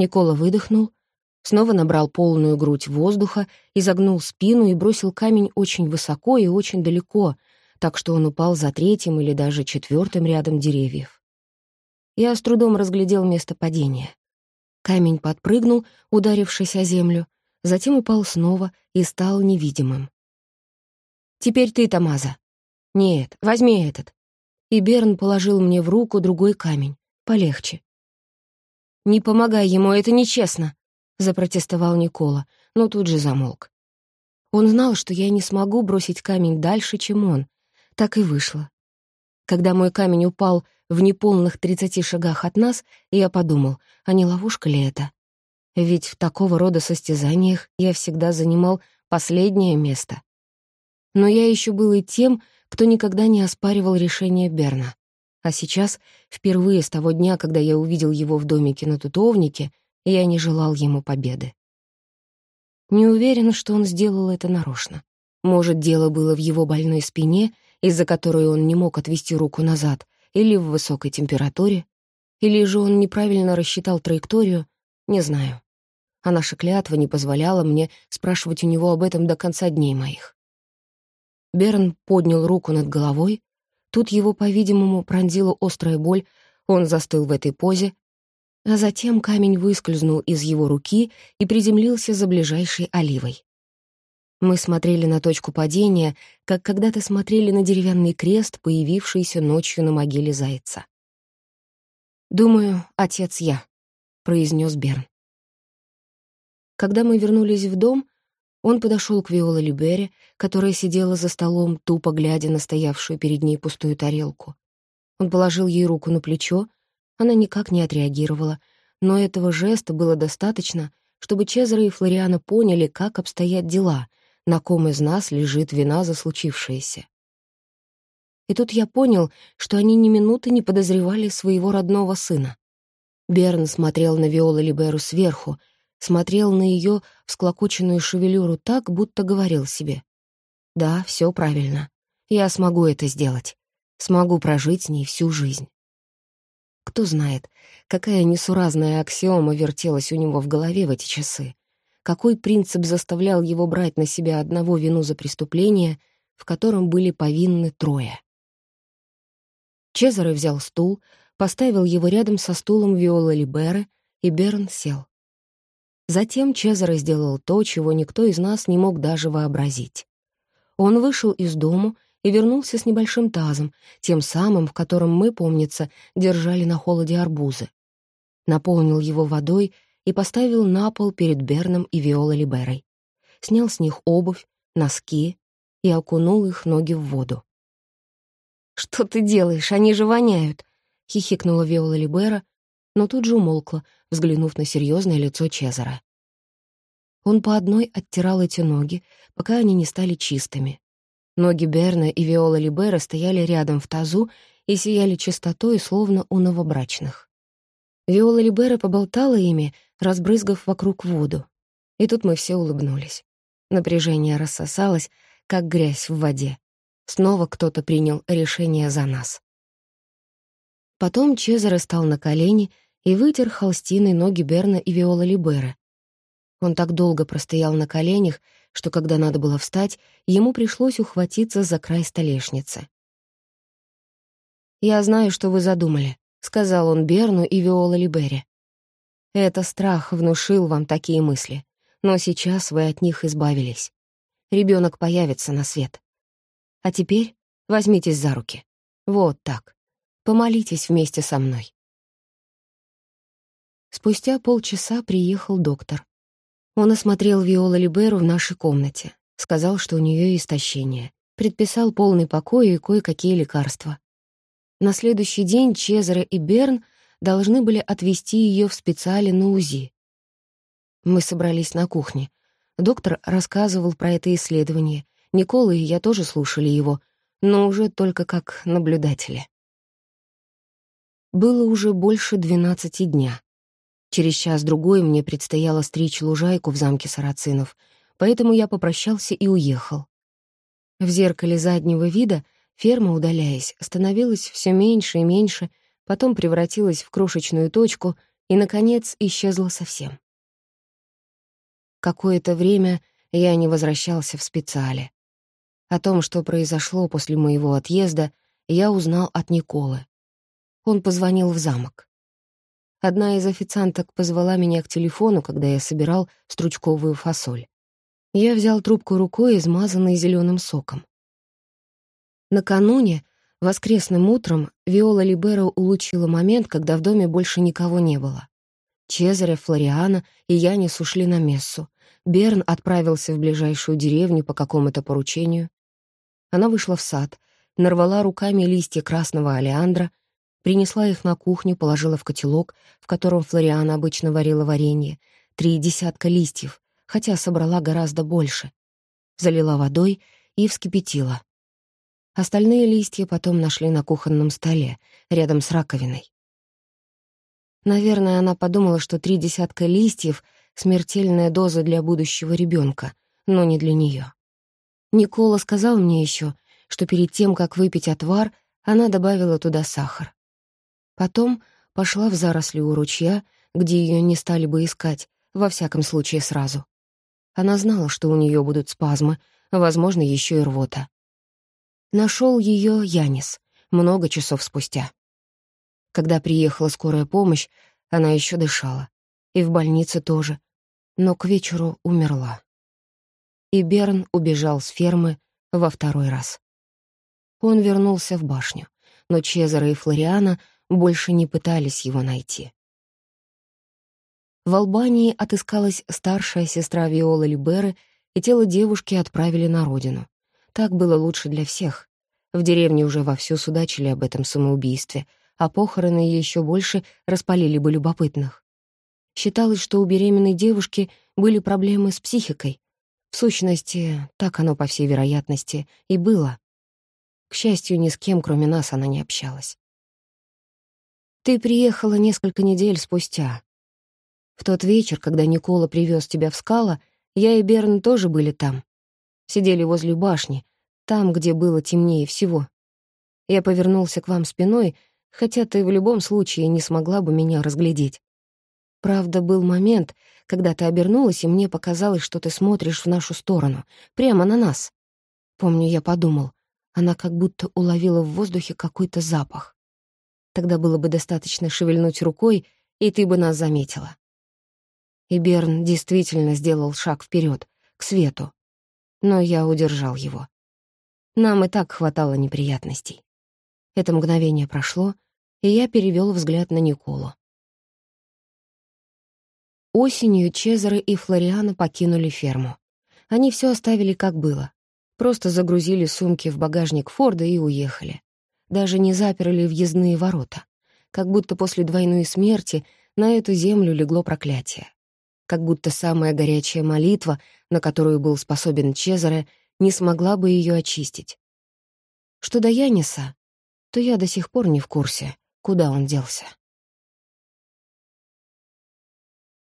Никола выдохнул, снова набрал полную грудь воздуха, изогнул спину и бросил камень очень высоко и очень далеко, так что он упал за третьим или даже четвертым рядом деревьев. Я с трудом разглядел место падения. Камень подпрыгнул, ударившись о землю, затем упал снова и стал невидимым. «Теперь ты, Тамаза». «Нет, возьми этот». И Берн положил мне в руку другой камень, полегче. «Не помогай ему, это нечестно», — запротестовал Никола, но тут же замолк. Он знал, что я не смогу бросить камень дальше, чем он. Так и вышло. Когда мой камень упал в неполных тридцати шагах от нас, я подумал, а не ловушка ли это? Ведь в такого рода состязаниях я всегда занимал последнее место. Но я еще был и тем, кто никогда не оспаривал решение Берна. А сейчас, впервые с того дня, когда я увидел его в домике на Тутовнике, я не желал ему победы. Не уверен, что он сделал это нарочно. Может, дело было в его больной спине, из-за которой он не мог отвести руку назад, или в высокой температуре, или же он неправильно рассчитал траекторию, не знаю. А наша клятва не позволяла мне спрашивать у него об этом до конца дней моих. Берн поднял руку над головой. Тут его, по-видимому, пронзила острая боль, он застыл в этой позе, а затем камень выскользнул из его руки и приземлился за ближайшей оливой. Мы смотрели на точку падения, как когда-то смотрели на деревянный крест, появившийся ночью на могиле зайца. «Думаю, отец я», — произнес Берн. Когда мы вернулись в дом, он подошел к Виоле Любере, которая сидела за столом, тупо глядя на стоявшую перед ней пустую тарелку. Он положил ей руку на плечо, она никак не отреагировала, но этого жеста было достаточно, чтобы Чезаро и Флориана поняли, как обстоят дела — на ком из нас лежит вина за случившееся. И тут я понял, что они ни минуты не подозревали своего родного сына. Берн смотрел на Виолу Либеру сверху, смотрел на ее всклокоченную шевелюру так, будто говорил себе. «Да, все правильно. Я смогу это сделать. Смогу прожить с ней всю жизнь». Кто знает, какая несуразная аксиома вертелась у него в голове в эти часы какой принцип заставлял его брать на себя одного вину за преступление, в котором были повинны трое. Чезаре взял стул, поставил его рядом со стулом Виола Либеры, и Берн сел. Затем Чезаре сделал то, чего никто из нас не мог даже вообразить. Он вышел из дому и вернулся с небольшим тазом, тем самым, в котором мы, помнится, держали на холоде арбузы. Наполнил его водой и поставил на пол перед Берном и Виолой Либерой. Снял с них обувь, носки и окунул их ноги в воду. «Что ты делаешь? Они же воняют!» — хихикнула Виола Либера, но тут же умолкла, взглянув на серьезное лицо Чезара. Он по одной оттирал эти ноги, пока они не стали чистыми. Ноги Берна и Виола Либера стояли рядом в тазу и сияли чистотой, словно у новобрачных. Виола Либера поболтала ими, разбрызгав вокруг воду. И тут мы все улыбнулись. Напряжение рассосалось, как грязь в воде. Снова кто-то принял решение за нас. Потом Чезаре стал на колени и вытер холстиной ноги Берна и Виола Либера. Он так долго простоял на коленях, что когда надо было встать, ему пришлось ухватиться за край столешницы. «Я знаю, что вы задумали», — сказал он Берну и Виола Либере. «Это страх внушил вам такие мысли, но сейчас вы от них избавились. Ребенок появится на свет. А теперь возьмитесь за руки. Вот так. Помолитесь вместе со мной». Спустя полчаса приехал доктор. Он осмотрел Виола Либеру в нашей комнате, сказал, что у нее истощение, предписал полный покой и кое-какие лекарства. На следующий день Чезаре и Берн должны были отвезти ее в специале на УЗИ. Мы собрались на кухне. Доктор рассказывал про это исследование. Никола и я тоже слушали его, но уже только как наблюдатели. Было уже больше двенадцати дня. Через час-другой мне предстояло стричь лужайку в замке Сарацинов, поэтому я попрощался и уехал. В зеркале заднего вида — Ферма, удаляясь, становилась все меньше и меньше, потом превратилась в крошечную точку, и, наконец, исчезла совсем. Какое-то время я не возвращался в специале. О том, что произошло после моего отъезда, я узнал от Николы. Он позвонил в замок. Одна из официанток позвала меня к телефону, когда я собирал стручковую фасоль. Я взял трубку рукой, измазанной зеленым соком. Накануне, воскресным утром, Виола Либеро улучила момент, когда в доме больше никого не было. Чезаря, Флориана и Янис ушли на мессу. Берн отправился в ближайшую деревню по какому-то поручению. Она вышла в сад, нарвала руками листья красного олеандра Принесла их на кухню, положила в котелок, в котором Флориана обычно варила варенье, три десятка листьев, хотя собрала гораздо больше. Залила водой и вскипятила. Остальные листья потом нашли на кухонном столе, рядом с раковиной. Наверное, она подумала, что три десятка листьев — смертельная доза для будущего ребенка, но не для нее. Никола сказал мне еще, что перед тем, как выпить отвар, она добавила туда сахар. Потом пошла в заросли у ручья, где ее не стали бы искать, во всяком случае сразу. Она знала, что у нее будут спазмы, возможно, еще и рвота. Нашел ее Янис много часов спустя. Когда приехала скорая помощь, она еще дышала. И в больнице тоже. Но к вечеру умерла. И Берн убежал с фермы во второй раз. Он вернулся в башню, но Чезаро и Флориана больше не пытались его найти. В Албании отыскалась старшая сестра Виолы Либеры, и тело девушки отправили на родину. Так было лучше для всех. В деревне уже вовсю судачили об этом самоубийстве, а похороны еще больше распалили бы любопытных. Считалось, что у беременной девушки были проблемы с психикой. В сущности, так оно, по всей вероятности, и было. К счастью, ни с кем, кроме нас, она не общалась. Ты приехала несколько недель спустя. В тот вечер, когда Никола привез тебя в скала, я и Берн тоже были там. Сидели возле башни, там, где было темнее всего. Я повернулся к вам спиной, хотя ты в любом случае не смогла бы меня разглядеть. Правда, был момент, когда ты обернулась, и мне показалось, что ты смотришь в нашу сторону, прямо на нас. Помню, я подумал, она как будто уловила в воздухе какой-то запах. Тогда было бы достаточно шевельнуть рукой, и ты бы нас заметила. И Берн действительно сделал шаг вперед, к свету. Но я удержал его. Нам и так хватало неприятностей. Это мгновение прошло, и я перевел взгляд на Николу. Осенью Чезаре и Флориана покинули ферму. Они все оставили как было. Просто загрузили сумки в багажник Форда и уехали даже не заперли въездные ворота. Как будто после двойной смерти на эту землю легло проклятие. Как будто самая горячая молитва, на которую был способен Чезаре, не смогла бы ее очистить. Что до Яниса, то я до сих пор не в курсе, куда он делся.